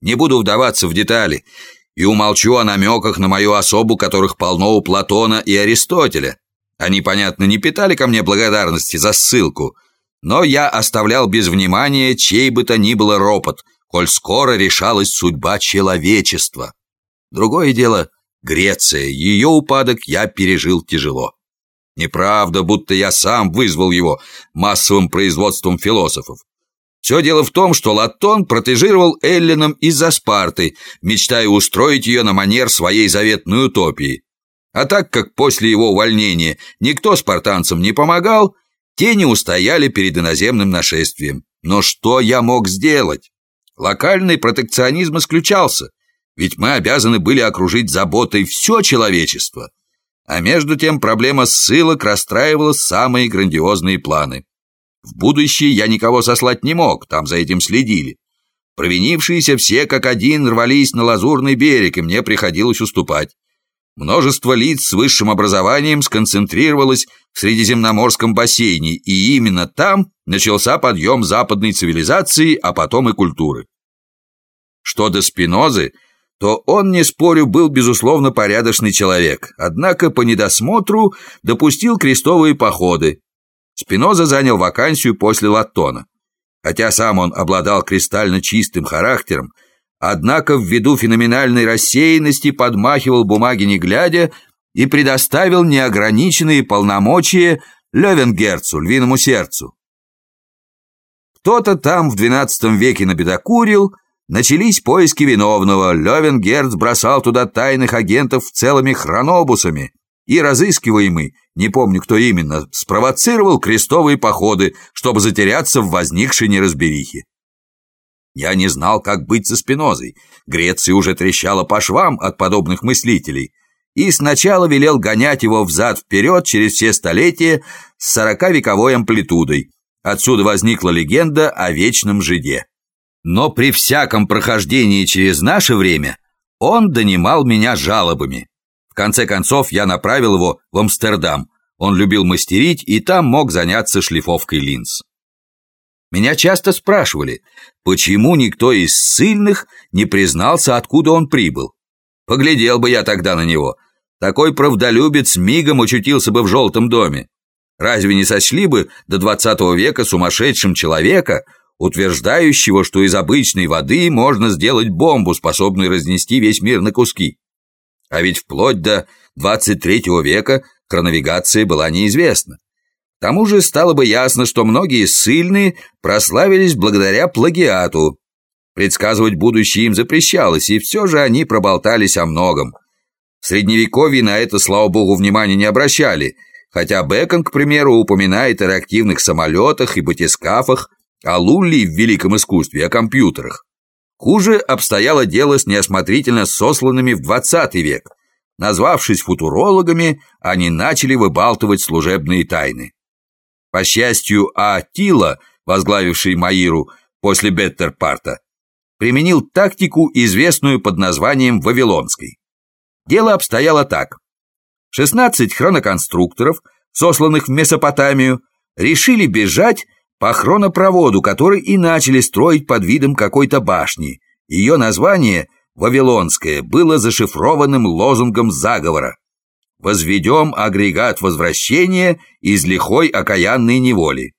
Не буду вдаваться в детали и умолчу о намеках на мою особу, которых полно у Платона и Аристотеля. Они, понятно, не питали ко мне благодарности за ссылку, но я оставлял без внимания чей бы то ни было ропот, коль скоро решалась судьба человечества. Другое дело — Греция, ее упадок я пережил тяжело. Неправда, будто я сам вызвал его массовым производством философов. Все дело в том, что Латон протежировал Эллином из-за Спарты, мечтая устроить ее на манер своей заветной утопии. А так как после его увольнения никто спартанцам не помогал, те не устояли перед иноземным нашествием. Но что я мог сделать? Локальный протекционизм исключался, ведь мы обязаны были окружить заботой все человечество. А между тем проблема ссылок расстраивала самые грандиозные планы. В будущее я никого сослать не мог, там за этим следили. Провинившиеся все как один рвались на лазурный берег, и мне приходилось уступать. Множество лиц с высшим образованием сконцентрировалось в Средиземноморском бассейне, и именно там начался подъем западной цивилизации, а потом и культуры. Что до Спинозы, то он, не спорю, был, безусловно, порядочный человек, однако по недосмотру допустил крестовые походы, Спиноза занял вакансию после Латтона. Хотя сам он обладал кристально чистым характером, однако ввиду феноменальной рассеянности подмахивал бумаги не глядя и предоставил неограниченные полномочия Левенгерцу, львиному сердцу. Кто-то там в XII веке набедокурил, начались поиски виновного, Левенгерц бросал туда тайных агентов целыми хронобусами, и разыскиваемый, не помню кто именно, спровоцировал крестовые походы, чтобы затеряться в возникшей неразберихе. Я не знал, как быть со Спинозой. Греция уже трещала по швам от подобных мыслителей, и сначала велел гонять его взад-вперед через все столетия с сороковековой амплитудой. Отсюда возникла легенда о вечном жиде. Но при всяком прохождении через наше время он донимал меня жалобами конце концов, я направил его в Амстердам. Он любил мастерить и там мог заняться шлифовкой линз. Меня часто спрашивали, почему никто из сильных не признался, откуда он прибыл. Поглядел бы я тогда на него. Такой правдолюбец мигом очутился бы в желтом доме. Разве не сочли бы до двадцатого века сумасшедшим человека, утверждающего, что из обычной воды можно сделать бомбу, способную разнести весь мир на куски? А ведь вплоть до 23 века хронавигация была неизвестна. К тому же стало бы ясно, что многие ссыльные прославились благодаря плагиату. Предсказывать будущее им запрещалось, и все же они проболтались о многом. В Средневековье на это, слава богу, внимания не обращали, хотя Бекон, к примеру, упоминает о реактивных самолетах и батискафах, а Лулли в великом искусстве о компьютерах. Хуже обстояло дело с неосмотрительно сосланными в 20 век. Назвавшись футурологами, они начали выбалтывать служебные тайны. По счастью, Атила, возглавивший Маиру после Беттерпарта, применил тактику, известную под названием «Вавилонской». Дело обстояло так. 16 хроноконструкторов, сосланных в Месопотамию, решили бежать по хронопроводу, который и начали строить под видом какой-то башни. Ее название, Вавилонское, было зашифрованным лозунгом заговора. «Возведем агрегат возвращения из лихой окаянной неволи».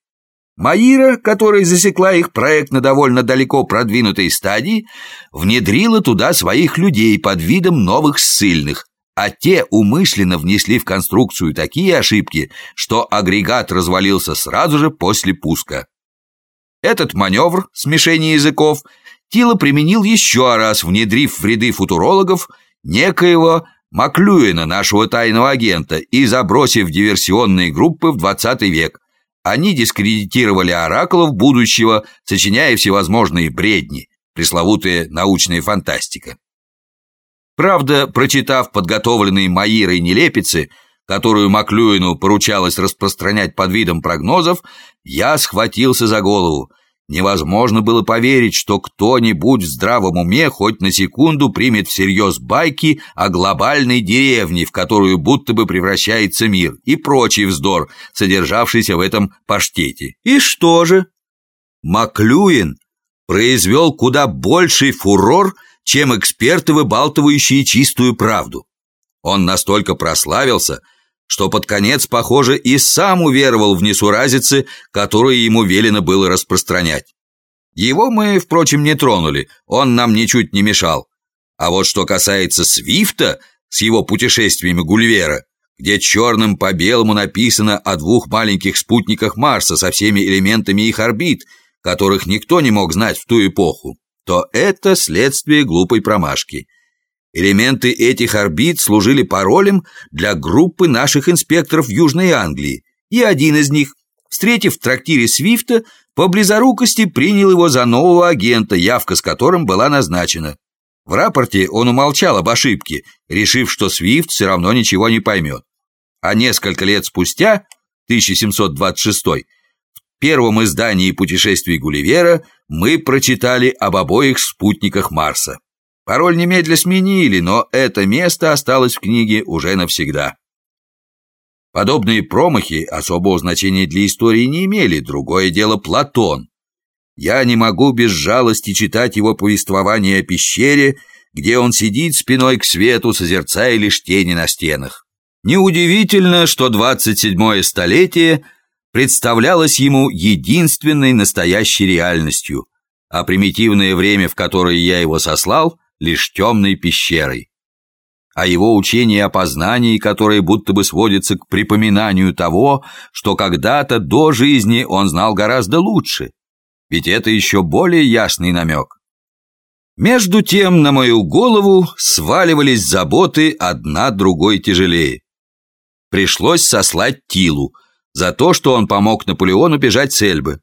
Маира, которая засекла их проект на довольно далеко продвинутой стадии, внедрила туда своих людей под видом новых ссыльных, а те умышленно внесли в конструкцию такие ошибки, что агрегат развалился сразу же после пуска. Этот маневр, смешение языков, Тила применил еще раз, внедрив в ряды футурологов некоего Маклюина, нашего тайного агента, и забросив диверсионные группы в 20 век. Они дискредитировали оракулов будущего, сочиняя всевозможные бредни, пресловутая научная фантастика. Правда, прочитав подготовленные Маирой нелепицы, которую Маклюину поручалось распространять под видом прогнозов, я схватился за голову. Невозможно было поверить, что кто-нибудь в здравом уме хоть на секунду примет всерьез байки о глобальной деревне, в которую будто бы превращается мир, и прочий вздор, содержавшийся в этом паштете. И что же? Маклюин произвел куда больший фурор, чем эксперты, выбалтывающие чистую правду. Он настолько прославился, что под конец, похоже, и сам уверовал в несуразицы, которые ему велено было распространять. Его мы, впрочем, не тронули, он нам ничуть не мешал. А вот что касается Свифта с его путешествиями Гульвера, где черным по белому написано о двух маленьких спутниках Марса со всеми элементами их орбит, которых никто не мог знать в ту эпоху, то это следствие глупой промашки. Элементы этих орбит служили паролем для группы наших инспекторов в Южной Англии, и один из них, встретив в трактире Свифта, по близорукости принял его за нового агента, явка с которым была назначена. В рапорте он умолчал об ошибке, решив, что Свифт все равно ничего не поймет. А несколько лет спустя, 1726 в первом издании «Путешествий Гулливера» мы прочитали об обоих спутниках Марса. Пароль немедля сменили, но это место осталось в книге уже навсегда. Подобные промахи особого значения для истории не имели, другое дело Платон. Я не могу без жалости читать его повествование о пещере, где он сидит спиной к свету, созерцая лишь тени на стенах. Неудивительно, что 27-е столетие представлялось ему единственной настоящей реальностью, а примитивное время, в которое я его сослал, лишь темной пещерой. А его учение о познании, которое будто бы сводится к припоминанию того, что когда-то до жизни он знал гораздо лучше – ведь это еще более ясный намек. Между тем на мою голову сваливались заботы одна другой тяжелее. Пришлось сослать Тилу за то, что он помог Наполеону бежать с Эльбы.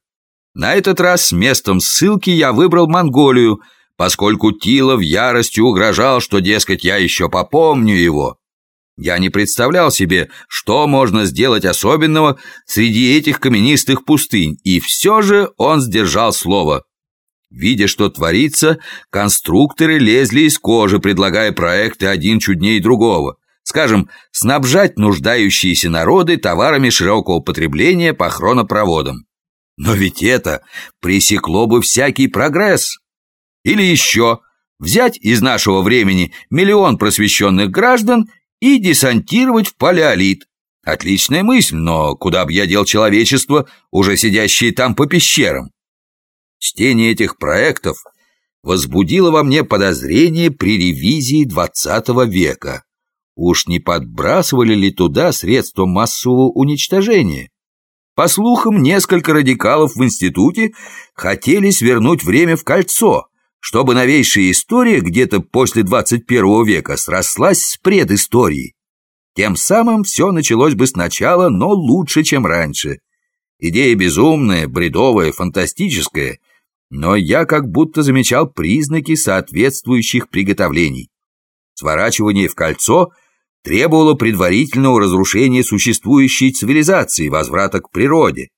На этот раз местом ссылки я выбрал Монголию, поскольку Тила в ярости угрожал, что, дескать, я еще попомню его. Я не представлял себе, что можно сделать особенного среди этих каменистых пустынь, и все же он сдержал слово. Видя, что творится, конструкторы лезли из кожи, предлагая проекты один чудней другого. Скажем, снабжать нуждающиеся народы товарами широкого потребления по хронопроводам. Но ведь это пресекло бы всякий прогресс. Или еще взять из нашего времени миллион просвещенных граждан и десантировать в палеолит. Отличная мысль, но куда бы я дел человечество, уже сидящее там по пещерам? Чтение этих проектов возбудило во мне подозрение при ревизии двадцатого века. Уж не подбрасывали ли туда средства массового уничтожения? По слухам, несколько радикалов в институте хотели свернуть время в кольцо – чтобы новейшая история где-то после 21 века срослась с предысторией. Тем самым все началось бы сначала, но лучше, чем раньше. Идея безумная, бредовая, фантастическая, но я как будто замечал признаки соответствующих приготовлений. Сворачивание в кольцо требовало предварительного разрушения существующей цивилизации, возврата к природе.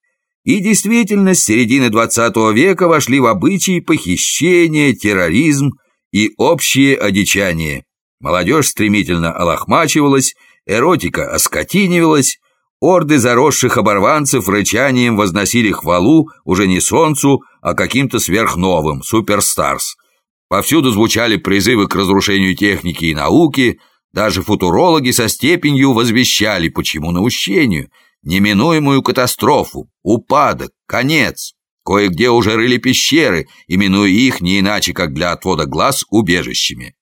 И действительно, с середины XX века вошли в обычаи похищения, терроризм и общее одичание. Молодежь стремительно олохмачивалась, эротика оскотинивалась, орды заросших оборванцев рычанием возносили хвалу уже не солнцу, а каким-то сверхновым, суперстарс. Повсюду звучали призывы к разрушению техники и науки, даже футурологи со степенью возвещали, почему наущению – неминуемую катастрофу, упадок, конец. Кое-где уже рыли пещеры, именуя их не иначе, как для отвода глаз убежищами.